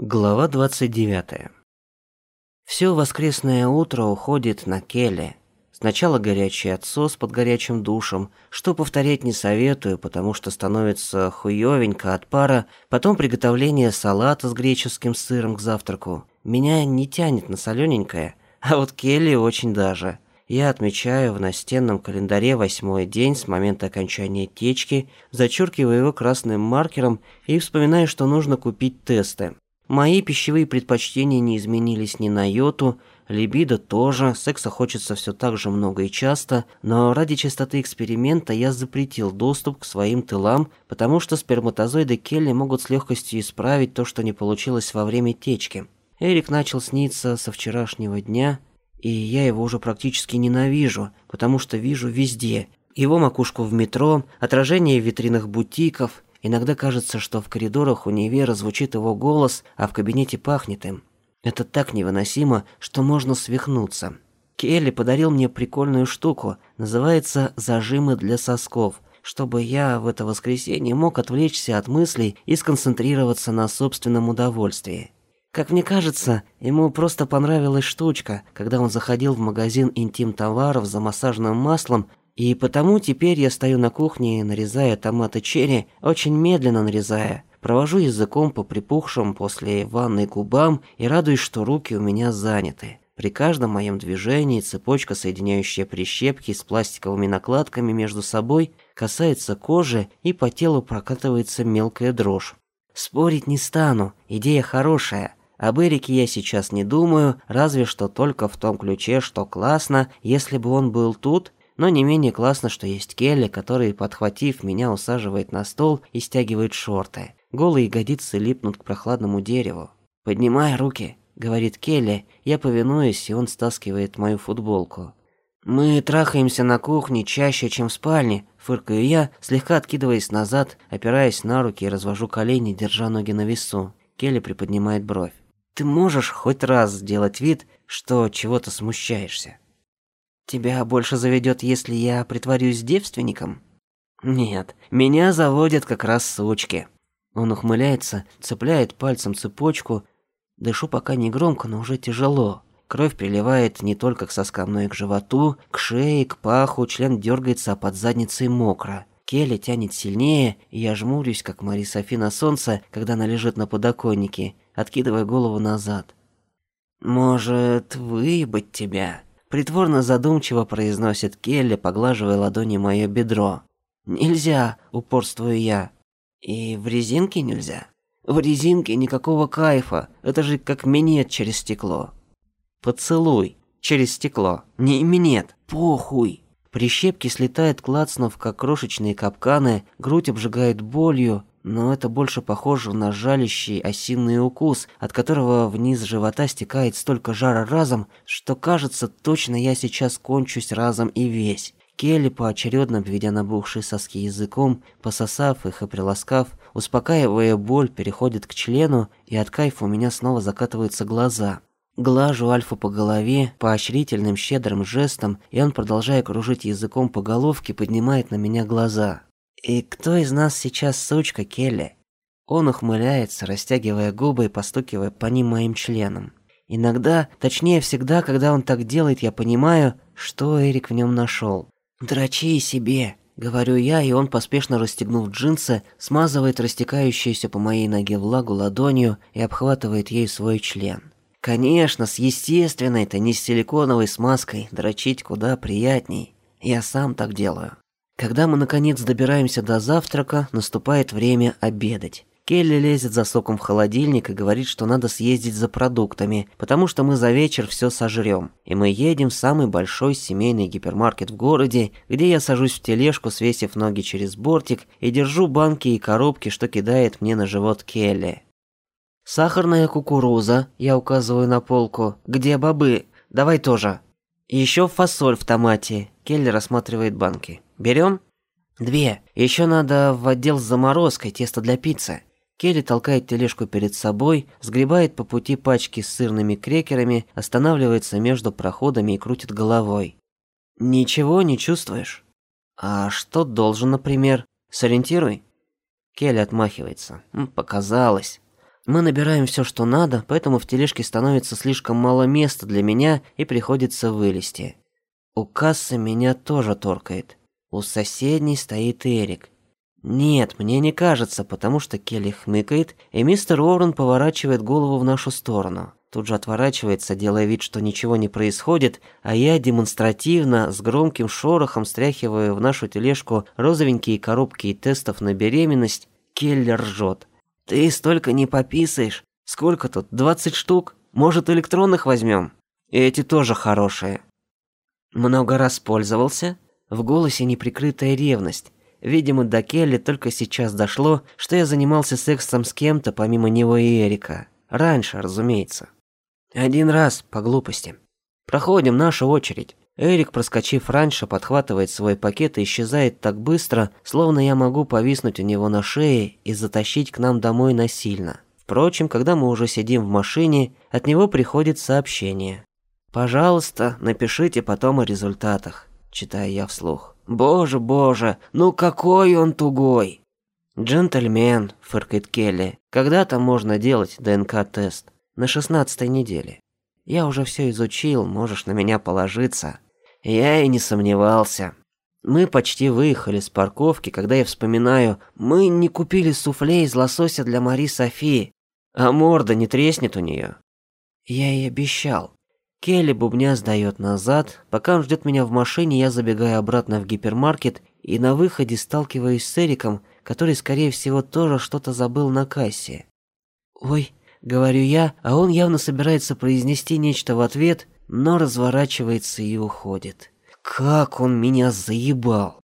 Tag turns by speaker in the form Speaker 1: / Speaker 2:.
Speaker 1: Глава 29. Все воскресное утро уходит на Келли. Сначала горячий отсос под горячим душем, что повторять не советую, потому что становится хуёвенько от пара, потом приготовление салата с греческим сыром к завтраку. Меня не тянет на солёненькое, а вот Келли очень даже. Я отмечаю в настенном календаре восьмой день с момента окончания течки, зачеркиваю его красным маркером и вспоминаю, что нужно купить тесты. Мои пищевые предпочтения не изменились ни на йоту, либидо тоже, секса хочется все так же много и часто, но ради чистоты эксперимента я запретил доступ к своим тылам, потому что сперматозоиды Келли могут с легкостью исправить то, что не получилось во время течки. Эрик начал сниться со вчерашнего дня, и я его уже практически ненавижу, потому что вижу везде. Его макушку в метро, отражение в витринах бутиков, Иногда кажется, что в коридорах универа звучит его голос, а в кабинете пахнет им. Это так невыносимо, что можно свихнуться. Келли подарил мне прикольную штуку, называется «зажимы для сосков», чтобы я в это воскресенье мог отвлечься от мыслей и сконцентрироваться на собственном удовольствии. Как мне кажется, ему просто понравилась штучка, когда он заходил в магазин интим-товаров за массажным маслом и потому теперь я стою на кухне, нарезая томаты черри, очень медленно нарезая. Провожу языком по припухшим после ванной губам и радуюсь, что руки у меня заняты. При каждом моем движении цепочка, соединяющая прищепки с пластиковыми накладками между собой, касается кожи и по телу прокатывается мелкая дрожь. Спорить не стану, идея хорошая. Об Эрике я сейчас не думаю, разве что только в том ключе, что классно, если бы он был тут, но не менее классно, что есть Келли, который, подхватив меня, усаживает на стол и стягивает шорты. Голые ягодицы липнут к прохладному дереву. «Поднимай руки», — говорит Келли, я повинуюсь, и он стаскивает мою футболку. «Мы трахаемся на кухне чаще, чем в спальне», — фыркаю я, слегка откидываясь назад, опираясь на руки и развожу колени, держа ноги на весу. Келли приподнимает бровь. «Ты можешь хоть раз сделать вид, что чего-то смущаешься?» Тебя больше заведет, если я притворюсь девственником? Нет, меня заводят как раз сучки. Он ухмыляется, цепляет пальцем цепочку. Дышу пока не громко, но уже тяжело. Кровь приливает не только к соскам, но и к животу, к шее, к паху, член дергается, а под задницей мокро. Келли тянет сильнее, и я жмурюсь, как Мари Софи на солнце, когда она лежит на подоконнике, откидывая голову назад. «Может, выебать тебя?» Притворно задумчиво произносит Келли, поглаживая ладони мое бедро. «Нельзя», — упорствую я. «И в резинке нельзя?» «В резинке никакого кайфа, это же как минет через стекло». «Поцелуй через стекло, не минет, похуй». Прищепки слетают клацнув, как крошечные капканы, грудь обжигает болью, но это больше похоже на жалящий осиный укус, от которого вниз живота стекает столько жара разом, что кажется, точно я сейчас кончусь разом и весь. Келли, поочередно обведя набухшие соски языком, пососав их и приласкав, успокаивая боль, переходит к члену, и от кайфа у меня снова закатываются глаза. Глажу Альфу по голове, поощрительным щедрым жестом, и он, продолжая кружить языком по головке, поднимает на меня глаза. «И кто из нас сейчас сучка, Келли?» Он ухмыляется, растягивая губы и постукивая по ним моим членом. Иногда, точнее всегда, когда он так делает, я понимаю, что Эрик в нем нашел. «Дрочи себе!» — говорю я, и он, поспешно расстегнув джинсы, смазывает растекающуюся по моей ноге влагу ладонью и обхватывает ей свой член. Конечно, с естественной-то, не с силиконовой смазкой, дрочить куда приятней. Я сам так делаю. Когда мы наконец добираемся до завтрака, наступает время обедать. Келли лезет за соком в холодильник и говорит, что надо съездить за продуктами, потому что мы за вечер все сожрем. И мы едем в самый большой семейный гипермаркет в городе, где я сажусь в тележку, свесив ноги через бортик, и держу банки и коробки, что кидает мне на живот Келли. «Сахарная кукуруза», я указываю на полку. «Где бобы? Давай тоже». Еще фасоль в томате. Келли рассматривает банки. Берем? Две. Еще надо в отдел с заморозкой, тесто для пиццы. Келли толкает тележку перед собой, сгребает по пути пачки с сырными крекерами, останавливается между проходами и крутит головой. Ничего не чувствуешь? А что должен, например? Сориентируй. Келли отмахивается. Показалось. Мы набираем все, что надо, поэтому в тележке становится слишком мало места для меня и приходится вылезти. У кассы меня тоже торкает. У соседней стоит Эрик. Нет, мне не кажется, потому что Келли хмыкает, и мистер Уоррен поворачивает голову в нашу сторону. Тут же отворачивается, делая вид, что ничего не происходит, а я демонстративно с громким шорохом стряхиваю в нашу тележку розовенькие коробки и тестов на беременность. Келли ржет. «Ты столько не пописаешь. Сколько тут? 20 штук? Может, электронных возьмем? Эти тоже хорошие». Много раз пользовался? В голосе неприкрытая ревность. Видимо, до Келли только сейчас дошло, что я занимался сексом с кем-то помимо него и Эрика. Раньше, разумеется. Один раз, по глупости. Проходим нашу очередь. Эрик, проскочив раньше, подхватывает свой пакет и исчезает так быстро, словно я могу повиснуть у него на шее и затащить к нам домой насильно. Впрочем, когда мы уже сидим в машине, от него приходит сообщение. «Пожалуйста, напишите потом о результатах», – читаю я вслух. «Боже, боже, ну какой он тугой!» «Джентльмен», – фыркает Келли, – «когда-то можно делать ДНК-тест» на шестнадцатой неделе. Я уже все изучил, можешь на меня положиться. Я и не сомневался. Мы почти выехали с парковки, когда я вспоминаю, мы не купили суфле из лосося для Мари Софи, а морда не треснет у нее. Я ей обещал. Келли бубня сдает назад, пока он ждет меня в машине, я забегаю обратно в гипермаркет и на выходе сталкиваюсь с Эриком, который, скорее всего, тоже что-то забыл на кассе. «Ой», Говорю я, а он явно собирается произнести нечто в ответ, но разворачивается и уходит. Как он меня заебал!